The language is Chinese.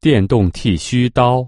电动剃须刀。